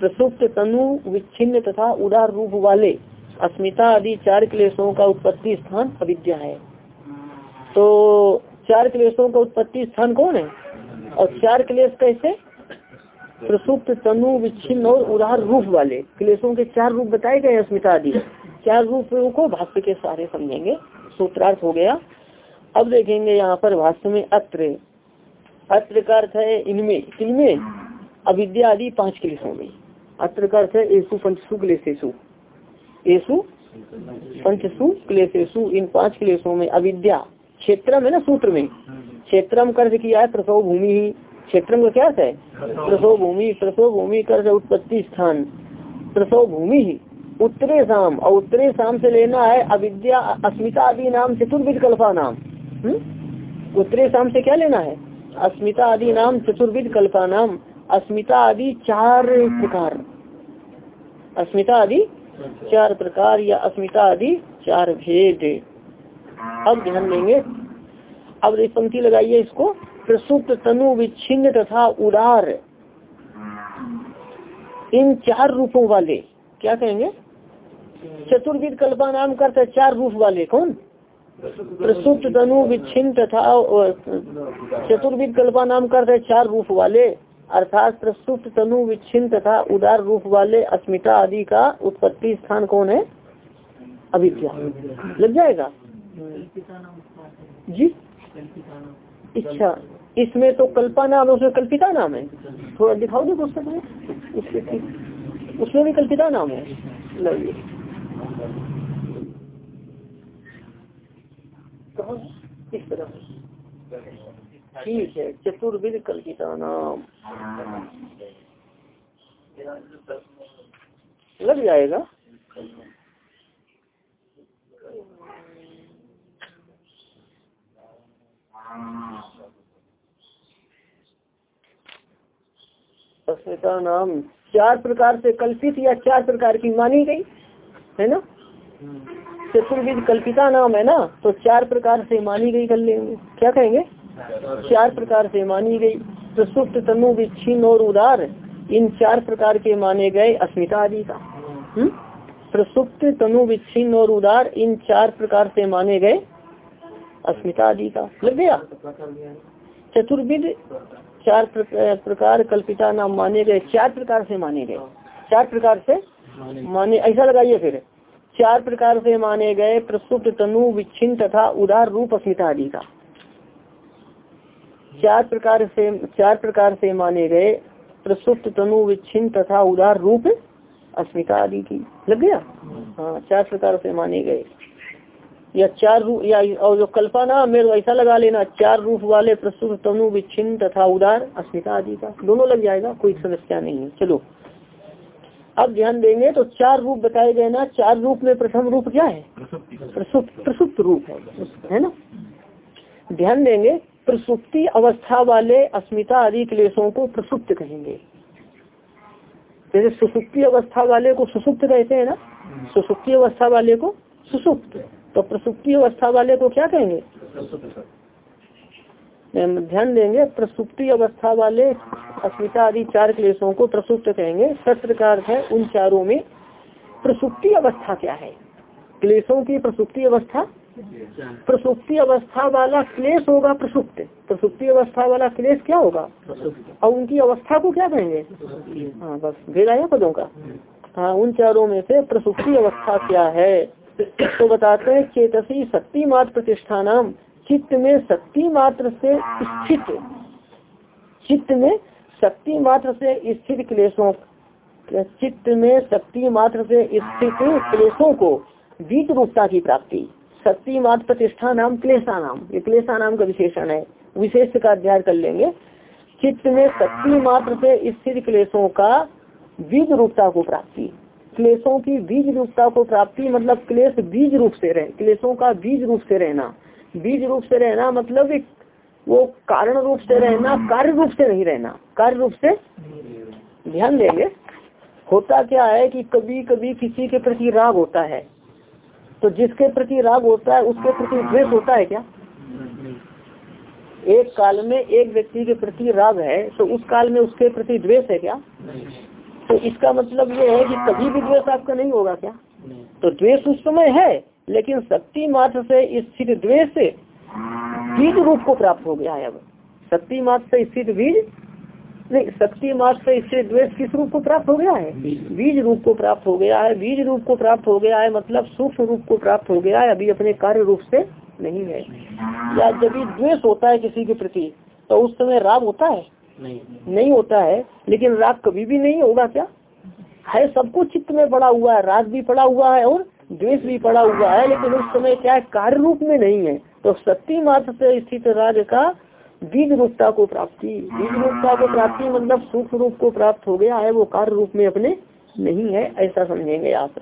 प्रसुप्त तनु विच्छिन्न तथा उदार रूप वाले अस्मिता आदि चार क्लेशों का उत्पत्ति स्थान अविद्या है। तो चार क्लेशों का उत्पत्ति स्थान कौन है? और चार क्लेश कैसे? प्रसुप्त तनु विच्छिन्न और उदार रूप वाले। क्लेशों के चार रूप बताए गए अस्मिता आदि चार रूपों को भाष्य के सारे समझेंगे। सूत्रार्थ हो गया। अब देखेंगे यहाँ पर भाष्य में अत्र। अत्र का अर्थ है इनमें। इनमें अविद्या आदि पाँच क्लेशों में अत्र का अर्थ है ऐसु पंचसु क्लेशेशु ऐसु पंचसु क्लेशेशु इन पाँच क्लेशों में अविद्या। क्षेत्र में ना सूत्र में? क्षेत्रम कर्ज किया है, प्रसव भूमि ही। क्षेत्र का क्या है? प्रसव भूमि प्रसव भूमि कर उत्पत्ति स्थान। प्रसव भूमि ही। उत्तरे शाम और उत्तरे शाम से लेना है अविद्या, अस्मिता आदि नाम चतुर्विद कल्पा नाम। हम्म? उत्तरे शाम से क्या लेना है? अस्मिता आदि नाम चतुर्विद कल्पा नाम। अस्मिता आदि चार प्रकार। अस्मिता आदि चार प्रकार या अस्मिता आदि चार भेद। अब ध्यान देंगे। अब एक पंक्ति लगाइए इसको। प्रसुप्त, तनु, विच्छिन्न तथा उदार। इन चार रूपों वाले, क्या कहेंगे? चतुर्विद कल्पा नाम करते चार रूप वाले। कौन? प्रसुप्त, तनु, विच्छिन्न तथा चतुर्विद कल्पा नाम करते चार रूप वाले। अर्थात प्रस्तुत तनु, विच्छिन्न तथा उदार रूप वाले अस्मिता आदि का उत्पत्ति स्थान कौन है? अविद्या। लग जाएगा? जी? इच्छा। इसमें तो कल्पा नाम है, उसमें कल्पिता नाम है। थोड़ा दिखाओ दे पुस्तक में। उसमें भी कल्पिता नाम है। लगे इस तरह ठीक है चतुर्विद कल्पिता नाम। लग जाएगा। अस्मिता नाम चार प्रकार से कल्पित या चार प्रकार की मानी गई है ना? चतुर्विद कल्पिता नाम है ना तो चार प्रकार से मानी गई कर लेंगे क्या कहेंगे? चार प्रकार से मानी गई। प्रसुप्त तनु विच्छिन्न और उदार इन चार प्रकार के माने गए अस्मिता आदि का। हम्म? प्रसुप्त तनु विच्छिन्न और उदार, इन चार प्रकार से माने गए अस्मिता आदि का। लग गया? चतुर्विद चार प्रकार कल्पिता नाम माने गए, चार प्रकार से माने गए। चार प्रकार से माने, ऐसा लगाइए फिर। चार प्रकार से माने गए प्रसुप्त तनु विच्छिन्न तथा उदार रूप अस्मिता आदि का। चार प्रकार से चार प्रकार से माने गए प्रसुप्त तनु विच्छिन्न तथा उदार रूप अस्मिता आदि की। लग गया? हाँ चार प्रकार से माने गए। या चार रूप या और जो कल्पना मेरे ऐसा लगा लेना चार रूप वाले प्रस्तुत तनु विच्छिन्न तथा उदार अस्मिता आदि का। दोनों लग जाएगा कोई समस्या नहीं है। चलो। अब ध्यान देंगे तो चार रूप बताए गए ना चार रूप में प्रथम रूप क्या है? प्रसुप्त प्रसुप्त रूप है है ना? ध्यान देंगे प्रसुप्ति अवस्था वाले अस्मिता आदि क्लेशों को प्रसुप्त कहेंगे। जैसे सुसुप्ति अवस्था वाले को सुसुप्त कहते हैं ना? सुसुप्ति अवस्था वाले को सुसुप्त। तो प्रसुप्ति अवस्था वाले को क्या कहेंगे? ध्यान देंगे, प्रसुप्ति अवस्था वाले अस्मिता आदि चार क्लेशों को प्रसुप्त कहेंगे। सत्र का है, उन चारों में प्रसुप्ति अवस्था क्या है? क्लेशों की प्रसुप्ति अवस्था प्रसुप्ति अवस्था वाला क्लेश होगा प्रसुप्त। प्रसुप्ति अवस्था वाला क्लेश क्या होगा? और उनकी अवस्था को क्या कहेंगे? हाँ बस भेद आया पदों का। हाँ उन चारों में से प्रसुप्ति अवस्था क्या है? तो बताते हैं चेतसी शक्ति मात्र प्रतिष्ठान चित्त में शक्ति मात्र से स्थित। चित्त में शक्ति मात्र से स्थित क्लेशों चित्त में शक्ति मात्र से स्थित क्लेशों को बीज रूपता की प्राप्ति। शक्ति मात्र प्रतिष्ठा नाम क्लेशा नाम ये क्लेशा नाम का विशेषण है। विशेष का अध्ययन कर लेंगे। चित्त में शक्ति मात्र से स्थित क्लेशों का बीज रूपता को प्राप्ति। क्लेशों की बीज रूपता को प्राप्ति मतलब क्लेश बीज रूप से रहे। क्लेशों का बीज रूप से रहना। बीज रूप से रहना मतलब वो कारण रूप से रहना, कार्य रूप से नहीं रहना। कार्य रूप से ध्यान देंगे। होता क्या है कि कभी कभी किसी के प्रति राग होता है। तो जिसके प्रति राग होता है, उसके प्रति द्वेष होता है क्या? एक काल में एक व्यक्ति के प्रति राग है तो उस काल में उसके प्रति द्वेष है क्या? तो इसका मतलब ये है कि कभी भी द्वेष आपका नहीं होगा क्या? तो द्वेष उस समय है, लेकिन शक्ति मात्र से स्थित द्वेष बीज रूप को प्राप्त हो गया है अब। शक्ति मात्र से स्थित बीज नहीं शक्ति मार्ग से इससे द्वेष किस रूप को प्राप्त हो गया है? बीज। रूप को प्राप्त हो गया है। बीज रूप को प्राप्त हो गया है मतलब सूक्ष्म रूप को प्राप्त हो गया है। अभी अपने कार्य रूप से नहीं है। या जब द्वेष होता है किसी के प्रति तो उस समय राग होता है? नहीं। नहीं होता है लेकिन राग कभी भी नहीं होगा क्या? है सबको चित्त में पड़ा हुआ है राग भी पड़ा हुआ है और द्वेष भी पड़ा हुआ है लेकिन उस समय क्या है? कार्य रूप में नहीं है। तो शक्ति मात्र से स्थित राग का बीज रूपता को प्राप्ति। बीज रूपता को प्राप्ति मतलब सूक्ष्म रूप को प्राप्त हो गया है वो कार्य रूप में अपने नहीं है ऐसा समझेंगे आप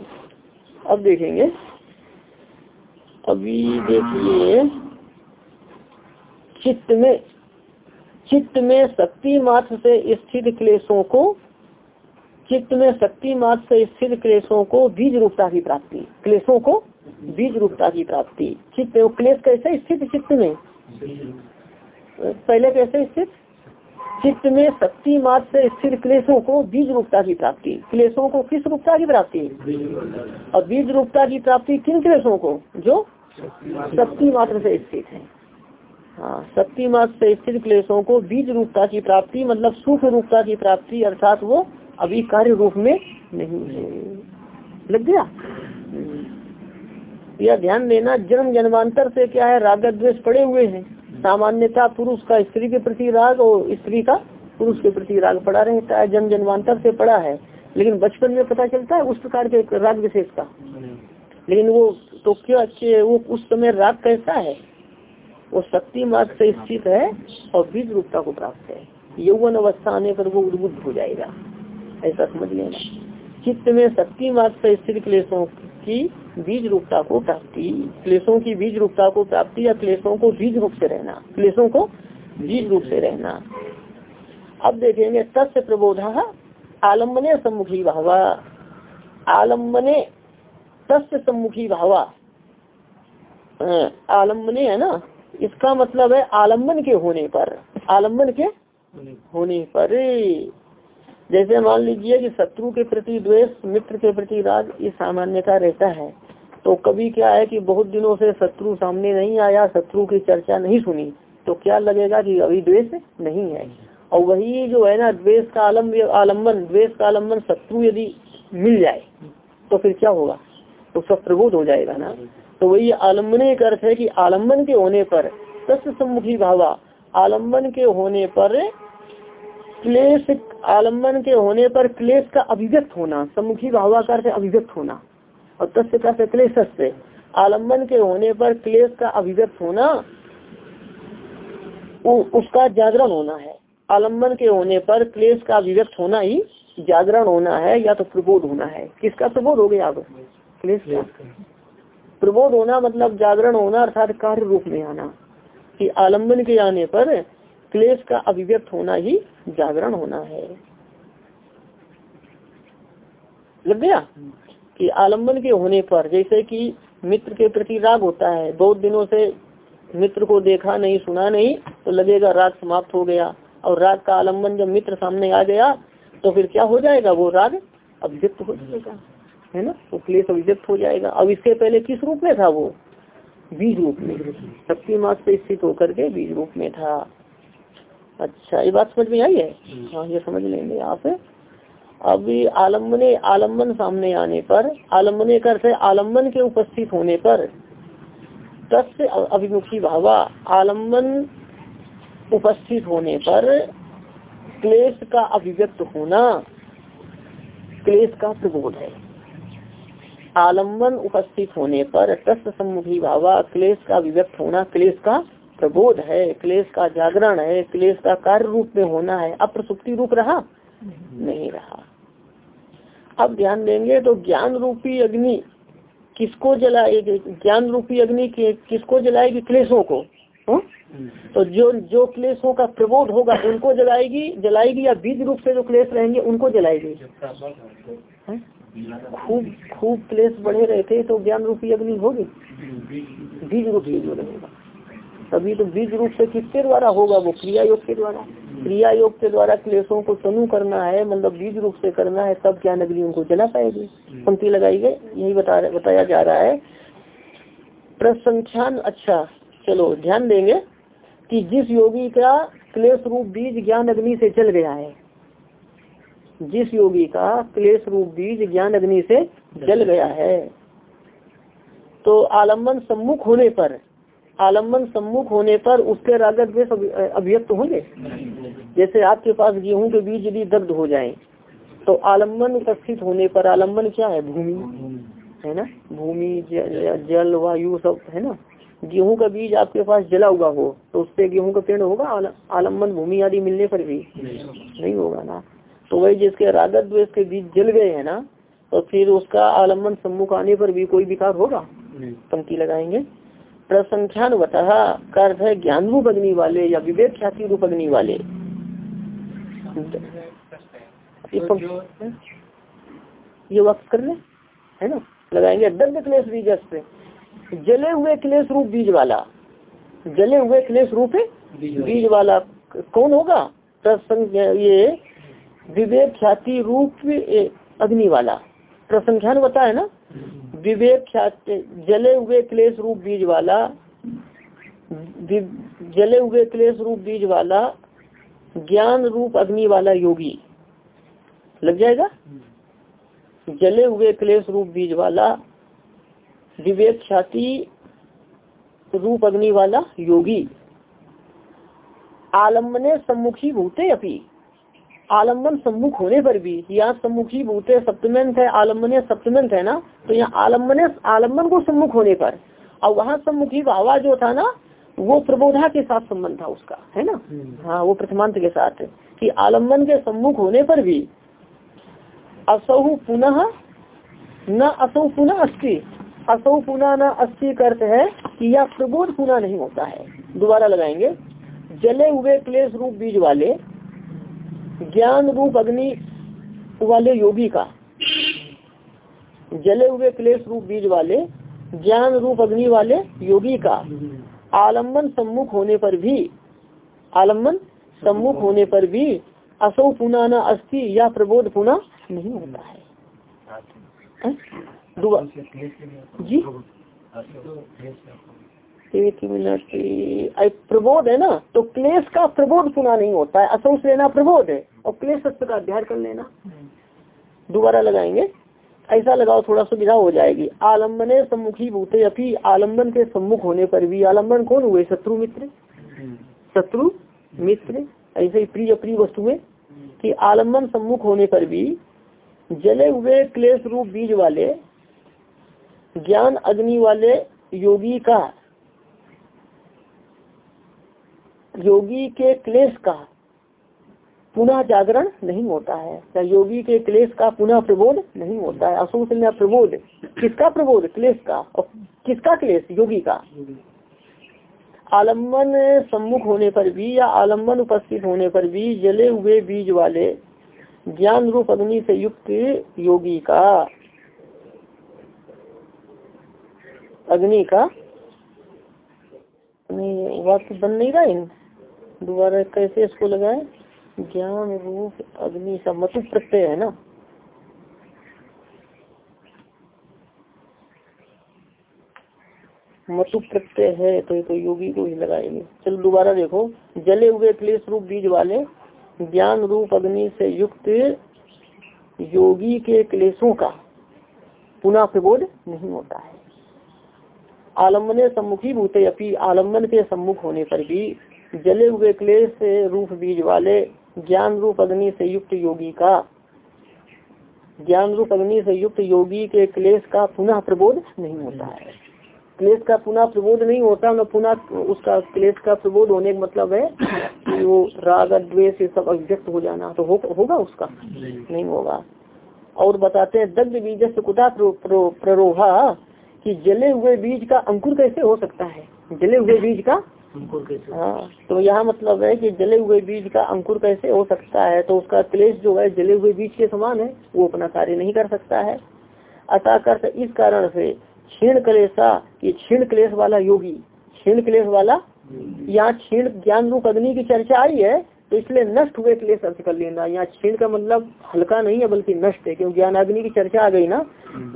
अब देखेंगे। अभी देखिए चित्त में चित्त में शक्ति मात्र से स्थित क्लेशों को चित्त में शक्ति मात्र से स्थित क्लेशों को बीज रूपता की प्राप्ति। क्लेशों को बीज रूपता की प्राप्ति। चित्त क्लेश कैसे? स्थित चित्त में। पहले कैसे स्थित, चित्त में शक्ति मात्र से स्थिर क्लेशों को बीज रूपता की प्राप्ति। क्लेशों को किस रूपता की प्राप्ति? और बीज रूपता की प्राप्ति किन क्लेशों को? जो शक्ति मात्र से स्थित है। हाँ शक्ति मात्र से स्थिर क्लेशों को बीज रूपता की प्राप्ति मतलब सुख रूपता की प्राप्ति, अर्थात वो अभी कार्य रूप में नहीं है। लग गया? यह ध्यान देना, जन्म जन्मांतर से क्या है? राग द्वेष पड़े हुए हैं। सामान्यता पुरुष का स्त्री के प्रति राग और स्त्री का पुरुष के प्रति राग पड़ा रहता है जन्म जन्मांतर से पड़ा है। लेकिन बचपन में पता चलता है उस प्रकार के राग विशेष का। लेकिन वो तो क्या वो उस समय राग कैसा है? वो शक्ति मार्ग से स्थित है और बीज रूपता को प्राप्त है। यौवन अवस्था आने पर वो उद्बुद्ध हो जाएगा। ऐसा समझ लेना। चित्त में शक्ति मार्ग से स्थित क्लेशों की बीज रूपता को प्राप्ति क्लेशों की बीज रूपता को प्राप्ति या क्लेशों को बीज रूप से रहना क्लेशों को बीज रूप से रहना। अब देखेंगे तस्य प्रबोध आलम्बने सम्मुखी भावा। आलम्बने तस्य सम्मुखी भावा। आलम्बने है ना? इसका मतलब है आलंबन के होने पर। आलंबन के होने पर। जैसे मान लीजिए कि शत्रु के प्रति, द्वेष, मित्र के प्रति राग ये सामान्यता रहता है तो कभी क्या है कि बहुत दिनों से शत्रु सामने नहीं आया, शत्रु की चर्चा नहीं सुनी तो क्या लगेगा कि अभी द्वेष नहीं है? और वही जो है ना, द्वेष का आलम आलंबन, द्वेष का आलंबन शत्रु यदि मिल जाए तो फिर क्या होगा? तो सब प्रबोध हो जाएगा ना। तो वही आलम्बने का अर्थ है कि आलंबन के होने पर सत्य सम्मुखी भावा, आलंबन के होने पर क्लेश आलंबन के होने पर क्लेश का अभिव्यक्त होना सम्मुखी भावाकार से अभिव्यक्त होना और तस्य का से क्लेश से आलंबन के होने पर क्लेश का अभिव्यक्त होना उ, उसका जागरण होना है। आलंबन के होने पर क्लेश का अभिव्यक्त होना ही जागरण होना है या तो प्रबोध होना है। किसका प्रबोध हो गया अब? क्लेश का। प्रबोध होना मतलब जागरण होना अर्थात कार्य रूप में आना कि आलंबन के आने पर क्लेश का अभिव्यक्त होना ही जागरण होना है। लग गया? कि आलंबन के होने पर, जैसे कि मित्र के प्रति राग होता है, बहुत दिनों से मित्र को देखा नहीं, सुना नहीं तो लगेगा राग समाप्त हो गया। और राग का आलंबन जब मित्र सामने आ गया तो फिर क्या हो जाएगा? वो राग अभिव्यक्त हो जाएगा, है ना? तो क्लेश अभिव्यक्त हो जाएगा। अब इसके पहले किस रूप में था वो? बीज रूप में। शक्ति मास से स्थित होकर के बीज रूप में था। अच्छा ये बात समझ में आई है? हम्म। हाँ ये समझ लेंगे आप अभी आलम्बने आलंबन सामने आने पर आलम्बने कर से आलंबन के उपस्थित होने पर। तस्य अभिमुखी भावा आलंबन उपस्थित होने पर क्लेश का अभिव्यक्त होना क्लेश का प्रबोध है। आलंबन उपस्थित होने पर तस्व सम्मुखी भावा क्लेश का अभिव्यक्त होना क्लेश का प्रबोध है, क्लेश का जागरण है, क्लेश का कार्य रूप में होना है, अप्रसुप्ति रूप रहा? नहीं रहा। अब ध्यान देंगे तो ज्ञान रूपी अग्नि किसको जलाएगी ज्ञान रूपी अग्नि किसको जलाएगी? क्लेशों को। हुँ? तो जो जो क्लेशों का प्रबोध होगा, उनको जलाएगी जलाएगी या बीज रूप से जो क्लेश रहेंगे, उनको जलाएगी। खूब खूब क्लेश बढ़े रहते तो ज्ञान रूपी अग्नि होगी। बीज रूप जो रहेगा तभी तो बीज रूप से किसके द्वारा होगा? वो क्रिया योग के द्वारा। क्रिया योग के द्वारा क्लेशों को तनु करना है मतलब बीज रूप से करना है, तब क्या नगरी उनको जला पाएगी? पंक्ति लगाई गई, यही बता बताया जा रहा है। प्रसंख्यान अच्छा चलो, ध्यान देंगे कि जिस योगी का क्लेश रूप बीज ज्ञान अग्नि से जल गया है, जिस योगी का क्लेश रूप बीज ज्ञान अग्नि से जल गया है तो आलंबन सम्मुख होने पर आलंबन सम्मुख होने पर उसके रागत द्वेष अभिव्यक्त होंगे? जैसे आपके पास गेहूँ के बीज यदि दग्ध हो जाए तो आलंबन उपस्थित होने पर आलंबन क्या है? भूमि। है ना? भूमि जल वायु सब है ना? गेहूँ का बीज आपके पास जला हुआ हो तो उससे गेहूँ का पेड़ होगा? आलंबन भूमि आदि मिलने पर भी। नहीं होगा ना? तो वही जिसके रागत द्वेष के बीज जल गए है ना तो फिर उसका आलंबन सम्मुख आने पर भी कोई विकार होगा? पंक्ति लगाएँगे। प्रसंख्यान बता का अर्थ है ज्ञान रूप अग्नि वाले या विवेक ख्याति रूप अग्नि वाले ये वक्त कर ले है ना? लगाएँगे दर्द क्लेश बीज से जले हुए क्लेश रूप बीज वाला। जले हुए क्लेश रूप बीज वाला। कौन होगा? प्रसंग ये विवेक ख्याति रूप अग्नि वाला। प्रसंख्यान बता है ना? विवेक जले हुए क्लेश रूप बीज वाला जले हुए क्लेश रूप बीज वाला, ज्ञान रूप अग्नि वाला योगी। लग जाएगा? जले हुए क्लेश रूप बीज वाला, विवेक ख्याति रूप अग्नि वाला योगी। आलम्बने सम्मुखी भूते अपी। आलंबन सम्मुख होने पर भी यहाँ सम्मुखी भूते सप्तमेंट है आलम्बने सप्तमेंट है ना तो यहाँ आलंबन आलंबन को सम्मुख होने पर और वहाँ सम्मुखी भावा जो था ना वो प्रबोधा के साथ संबंध था उसका है ना? हाँ वो प्रथमांत के साथ कि आलंबन के सम्मुख होने पर भी असहु पुनः न असौ पुनः अस्थि असौ पुनः न अस्थि का अर्थ है कि यह प्रबोध पुनः नहीं होता है दोबारा लगाएँगे जले हुए क्लेश रूप बीज वाले ज्ञान रूप अग्नि वाले योगी का जले हुए क्लेश रूप बीज वाले ज्ञान रूप अग्नि वाले योगी का आलंबन सम्मुख होने पर भी आलंबन सम्मुख होने पर भी असौ पुनः न अस्थि या प्रबोध पुनः नहीं होता है। जी? एक मिनट प्रबोध है ना? तो क्लेश का प्रबोध सुना नहीं होता है। असंस लेना प्रबोध है और क्लेश शब्द का अध्ययन कर लेना। दोबारा लगाएँगे। ऐसा लगाओ, थोड़ा सुविधा हो जाएगी। आलम्बने सम्मुखी भूते अभी आलंबन के सम्मुख होने पर भी। आलंबन कौन हुए? शत्रु, मित्र? शत्रु, मित्र? ऐसे ही प्रिय प्रिय वस्तुएँ कि आलंबन सम्मुख होने पर भी जले हुए क्लेश रूप बीज वाले, ज्ञान अग्नि वाले योगी का योगी के क्लेश का पुनः जागरण नहीं होता है। या योगी के क्लेश का पुनः प्रबोध नहीं होता है। अशोक प्रबोध, किसका प्रबोध? क्लेश का। और किसका क्लेश? योगी का। आलंबन सम्मुख होने पर भी या आलंबन उपस्थित होने पर भी जले हुए बीज वाले ज्ञान रूप अग्नि से युक्त योगी का, अग्नि का वाक्य बन नहीं रहा इन? दोबारा कैसे इसको लगाए? ज्ञान रूप अग्नि का मतु प्रत्यय है ना? मतु प्रत्यय है तो ये तो योगी को ही लगाएँगे। चलो दोबारा देखो। जले हुए क्लेश रूप बीज वाले, ज्ञान रूप अग्नि से युक्त योगी के क्लेशों का पुनः प्रबोध नहीं होता है। आलम्बने सम्मुखी भूते अपनी आलंबन के सम्मुख होने पर भी जले हुए क्लेश से रूप बीज वाले ज्ञान रूप अग्नि से युक्त योगी का ज्ञान रूप अग्नि से युक्त योगी के क्लेश का पुनः प्रबोध नहीं होता है। क्लेश का पुनः प्रबोध नहीं होता न पुनः उसका क्लेश का प्रबोध होने का मतलब है कि वो राग द्वेष सब अव्यक्त हो जाना तो हो, होगा उसका? नहीं होगा। और बताते हैं दग्ध बीज से कुटा प्ररोहा कि जले हुए बीज का अंकुर कैसे हो सकता है? जले हुए बीज का हाँ तो यहाँ मतलब है कि जले हुए बीज का अंकुर कैसे हो सकता है? तो उसका क्लेश जो है जले हुए बीज के समान है वो अपना कार्य नहीं कर सकता है। अतः कर इस कारण से क्षीण क्लेशा कि क्षीण क्लेश वाला योगी क्षीण क्लेश वाला यहाँ क्षीण ज्ञान रूप अग्नि की चर्चा आई है तो इसलिए नष्ट हुए क्लेश अर्थ कर लेना। यहाँ क्षीण का मतलब हल्का नहीं है बल्कि नष्ट है क्योंकि ज्ञान अग्नि की चर्चा आ गई ना।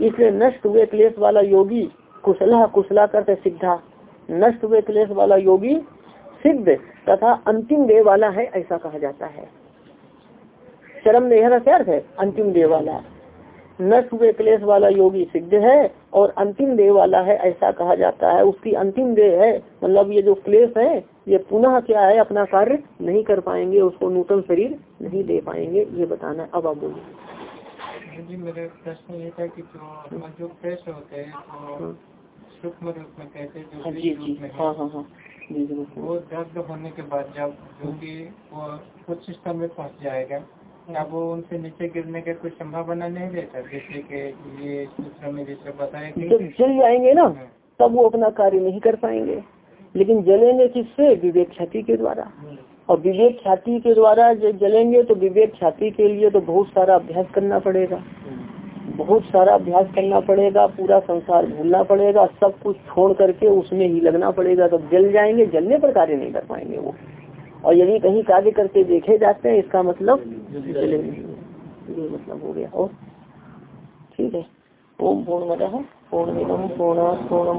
इसलिए नष्ट हुए क्लेश वाला योगी कुशला कुशला करते सिद्धा। नष्ट हुए क्लेश वाला योगी सिद्ध तथा अंतिम देह वाला है ऐसा कहा जाता है। चरम देह का अर्थ है? अंतिम देह वाला। नष्ट हुए क्लेश वाला योगी सिद्ध है और अंतिम देह वाला है ऐसा कहा जाता है। उसकी अंतिम देह है मतलब ये जो क्लेश है ये पुनः क्या है? अपना कार्य नहीं कर पाएँगे उसको नूतन शरीर नहीं दे पाएँगे ये बताना अब आप बोलिए। जी मेरे प्रश्न ये था कि जो जो क्लेश होते हैं तो सूक्ष्म रूप में कहते हैं हाँ जो जी जी। रूप में हाँ हाँ हाँ। वो दग्ध होने के बाद जब जो कि वो उच्च स्तर में पहुँच जाएगा तब वो उनसे नीचे गिरने का कोई संभावना नहीं रहता। जैसे कि ये सूत्र में जैसे बताया कि जब जल जाएँगे ना तब वो अपना कार्य नहीं कर पाएँगे। लेकिन जलेंगे किससे विवेक ख्याति के द्वारा। और विवेक ख्याति के द्वारा जब जलेंगे तो विवेक ख्याति के लिए तो बहुत सारा अभ्यास करना पड़ेगा। बहुत सारा अभ्यास करना पड़ेगा, पूरा संसार भूलना पड़ेगा, सब कुछ छोड़ करके उसमें ही लगना पड़ेगा। तब जल जाएँगे, जलने पर कार्य नहीं कर पाएँगे वो। और यदि कहीं कार्य करके देखे जाते हैं, इसका मतलब ये मतलब हो गया। और ठीक है। ओम पूर्ण मद पूर्ण पूर्ण पूर्ण पूर्ण